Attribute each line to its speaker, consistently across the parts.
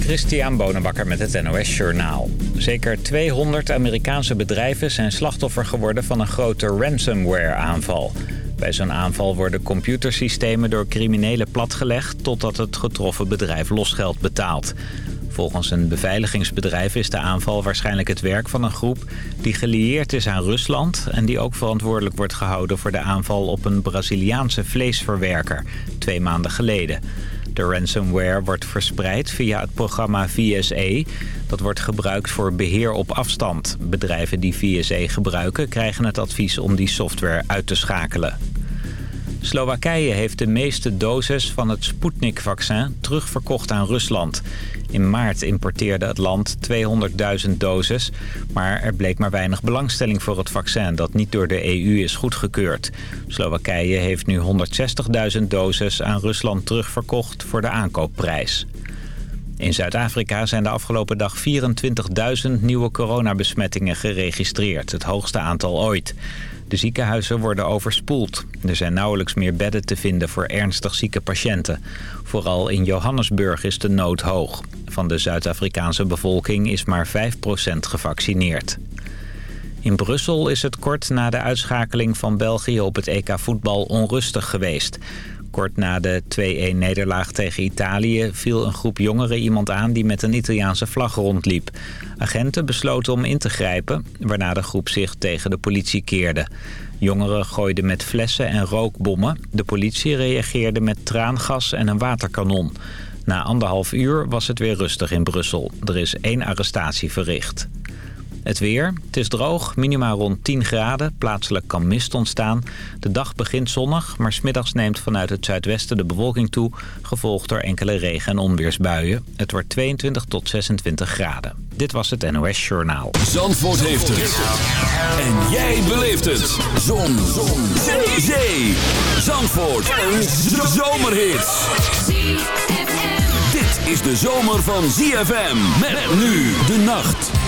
Speaker 1: Christian Bonenbakker met het NOS Journaal. Zeker 200 Amerikaanse bedrijven zijn slachtoffer geworden van een grote ransomware-aanval. Bij zo'n aanval worden computersystemen door criminelen platgelegd... totdat het getroffen bedrijf losgeld betaalt. Volgens een beveiligingsbedrijf is de aanval waarschijnlijk het werk van een groep... die gelieerd is aan Rusland en die ook verantwoordelijk wordt gehouden... voor de aanval op een Braziliaanse vleesverwerker, twee maanden geleden. De ransomware wordt verspreid via het programma VSE. Dat wordt gebruikt voor beheer op afstand. Bedrijven die VSE gebruiken krijgen het advies om die software uit te schakelen. Slowakije heeft de meeste doses van het Sputnik-vaccin terugverkocht aan Rusland. In maart importeerde het land 200.000 doses, maar er bleek maar weinig belangstelling voor het vaccin dat niet door de EU is goedgekeurd. Slowakije heeft nu 160.000 doses aan Rusland terugverkocht voor de aankoopprijs. In Zuid-Afrika zijn de afgelopen dag 24.000 nieuwe coronabesmettingen geregistreerd, het hoogste aantal ooit. De ziekenhuizen worden overspoeld. Er zijn nauwelijks meer bedden te vinden voor ernstig zieke patiënten. Vooral in Johannesburg is de nood hoog. Van de Zuid-Afrikaanse bevolking is maar 5% gevaccineerd. In Brussel is het kort na de uitschakeling van België op het EK voetbal onrustig geweest. Kort na de 2-1-nederlaag tegen Italië viel een groep jongeren iemand aan die met een Italiaanse vlag rondliep. Agenten besloten om in te grijpen, waarna de groep zich tegen de politie keerde. Jongeren gooiden met flessen en rookbommen. De politie reageerde met traangas en een waterkanon. Na anderhalf uur was het weer rustig in Brussel. Er is één arrestatie verricht. Het weer. Het is droog, minimaal rond 10 graden. Plaatselijk kan mist ontstaan. De dag begint zonnig, maar smiddags neemt vanuit het zuidwesten de bewolking toe... gevolgd door enkele regen- en onweersbuien. Het wordt 22 tot 26 graden. Dit was het NOS Journaal.
Speaker 2: Zandvoort heeft het. En jij beleeft het. Zon. Zon. Zee. Zee. Zandvoort. Een zomerhit. Dit is de zomer van ZFM. Met nu de nacht.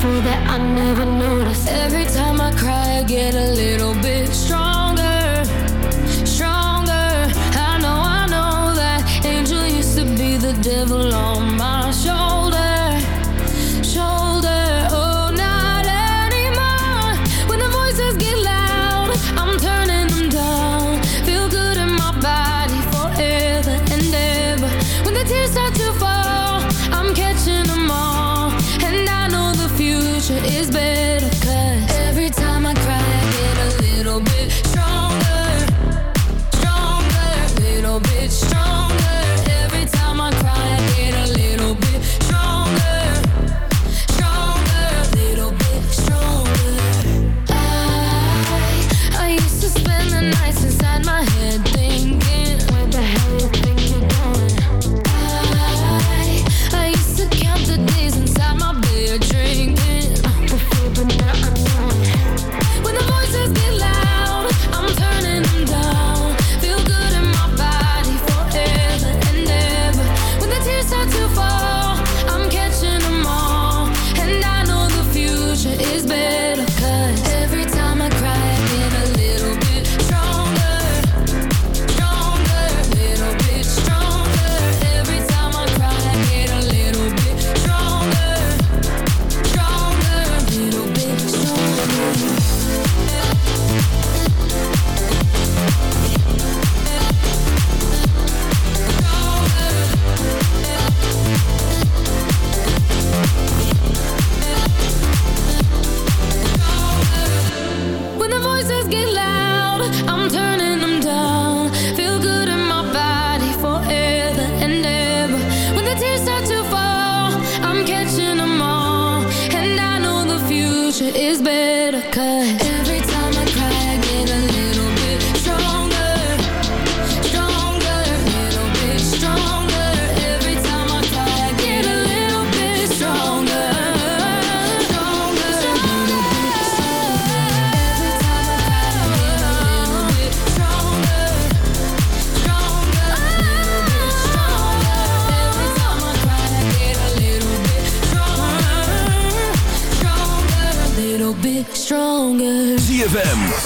Speaker 3: so that I never notice. Every time I cry, I get a little bit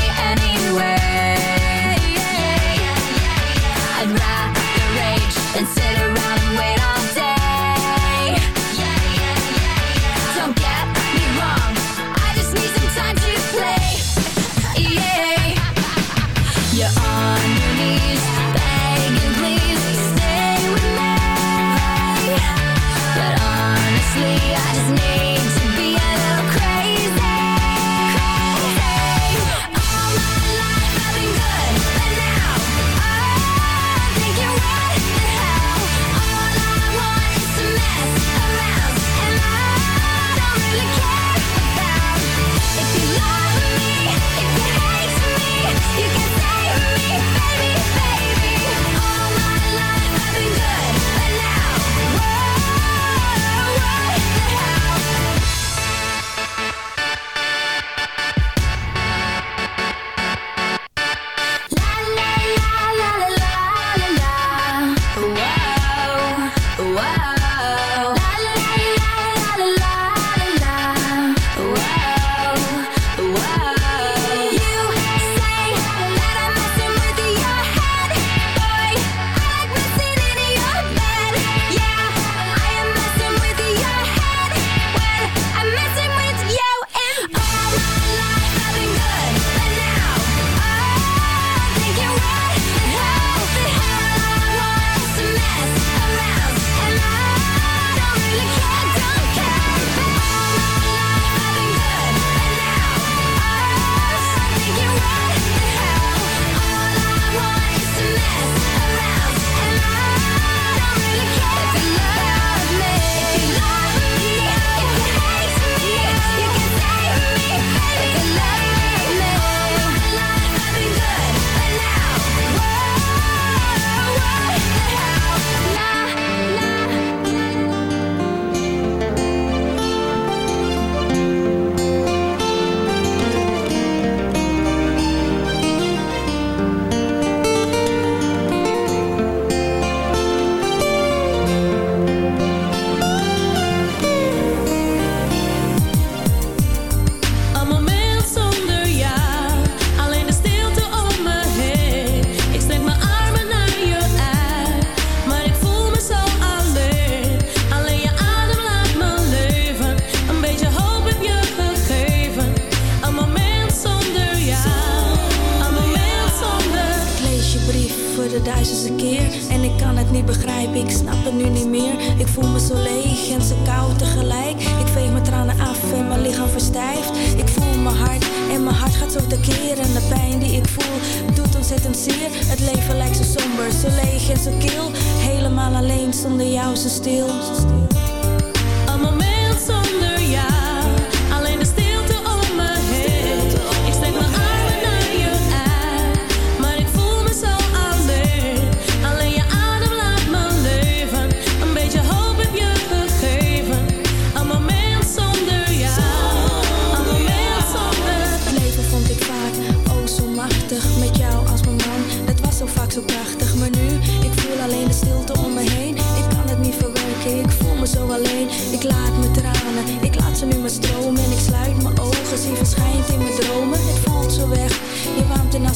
Speaker 4: me anyway. I'd rather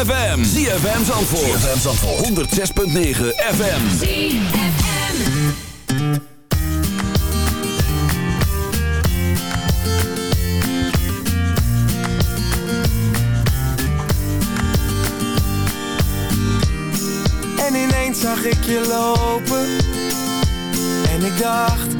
Speaker 5: ZFM. ZFM Zandvoort. ZFM Zandvoort. 106.9 FM.
Speaker 2: En ineens zag ik je lopen En ik dacht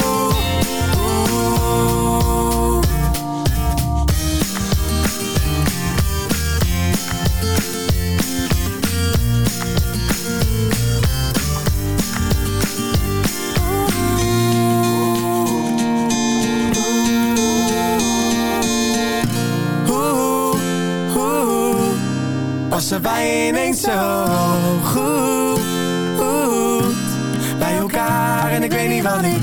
Speaker 2: Als passen bijeen eens zo goed bij elkaar en ik weet niet wat ik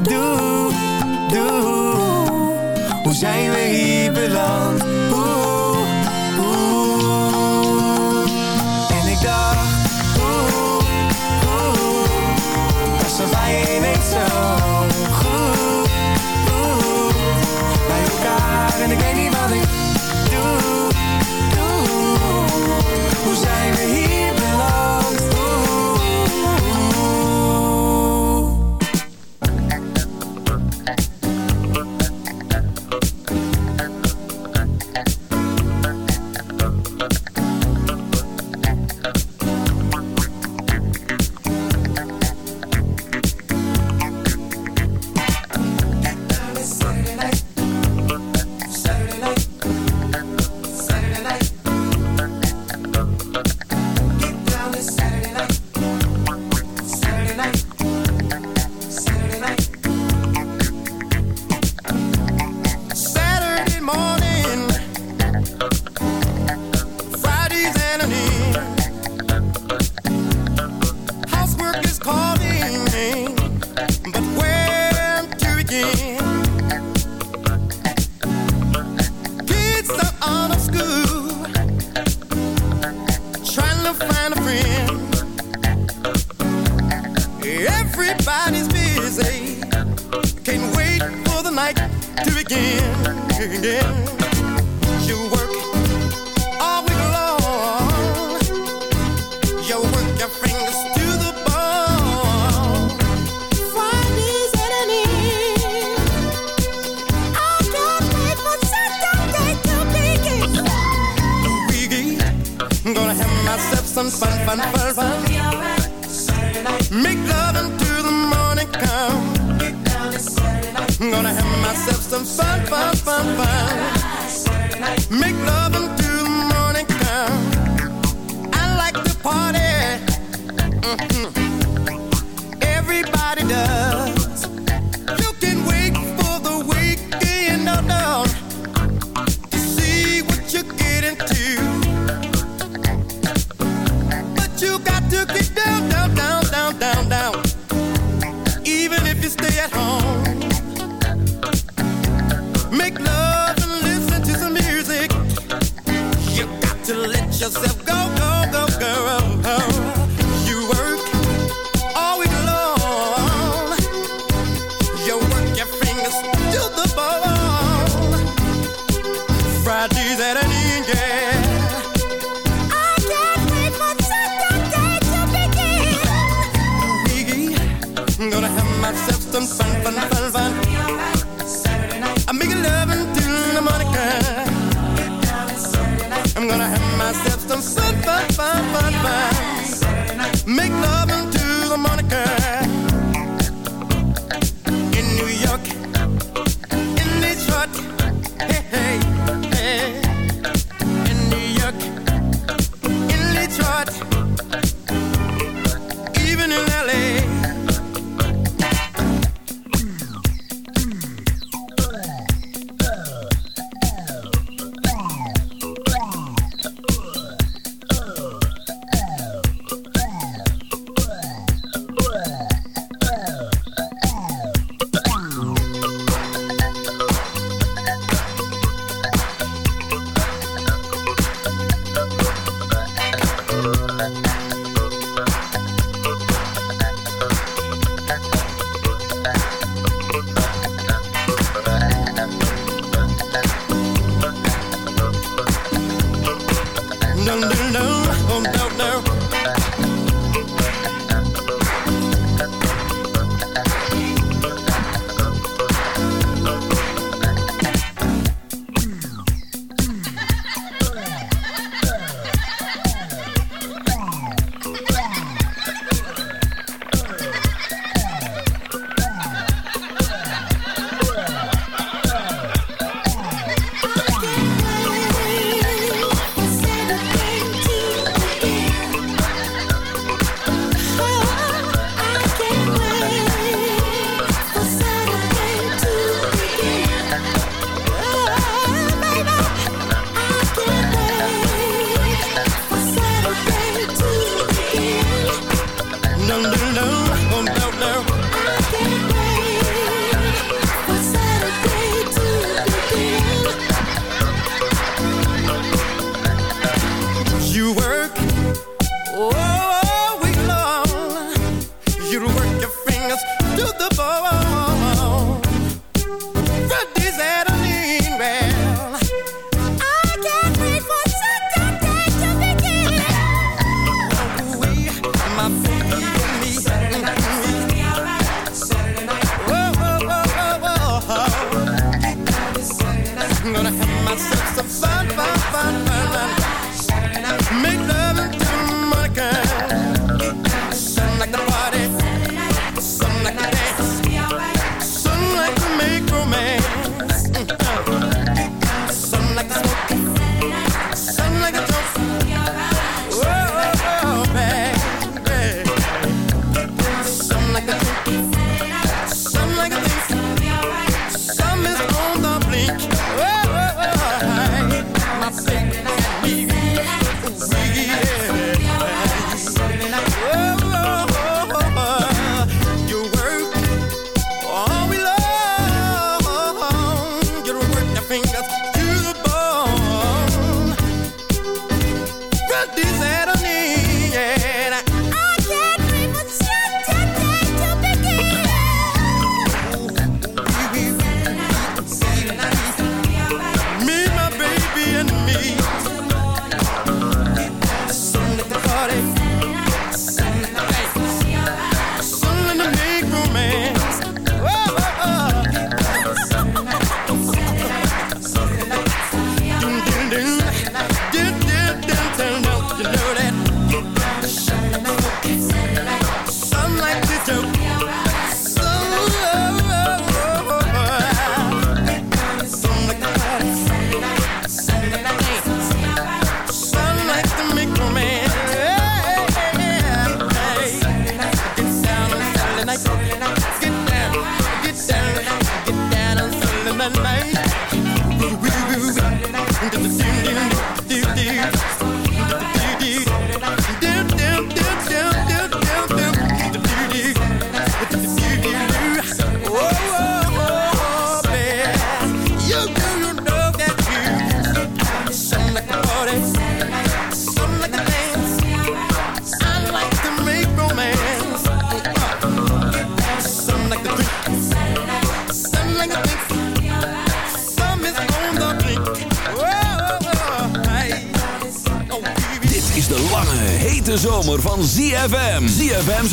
Speaker 2: doe, doe. Hoe zijn we hier beland?
Speaker 6: En ik dacht,
Speaker 7: oeh, Als passen wij zo goed, bij elkaar en ik weet niet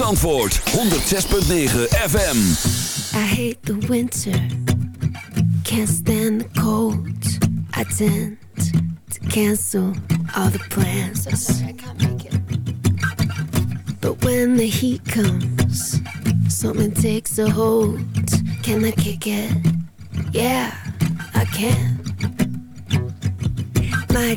Speaker 7: Antwoord, 106.9 FM.
Speaker 8: I hate the winter,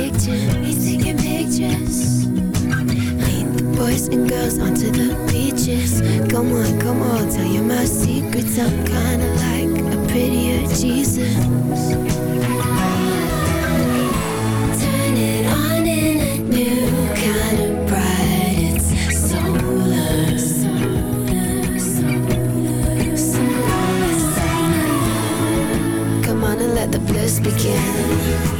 Speaker 8: pictures. Taking pictures. Lead the boys and girls onto the beaches. Come on, come on, tell you my secrets. I'm kinda like a prettier Jesus. Turn it on in a new kind of. It's solar. Come on and let the bliss begin.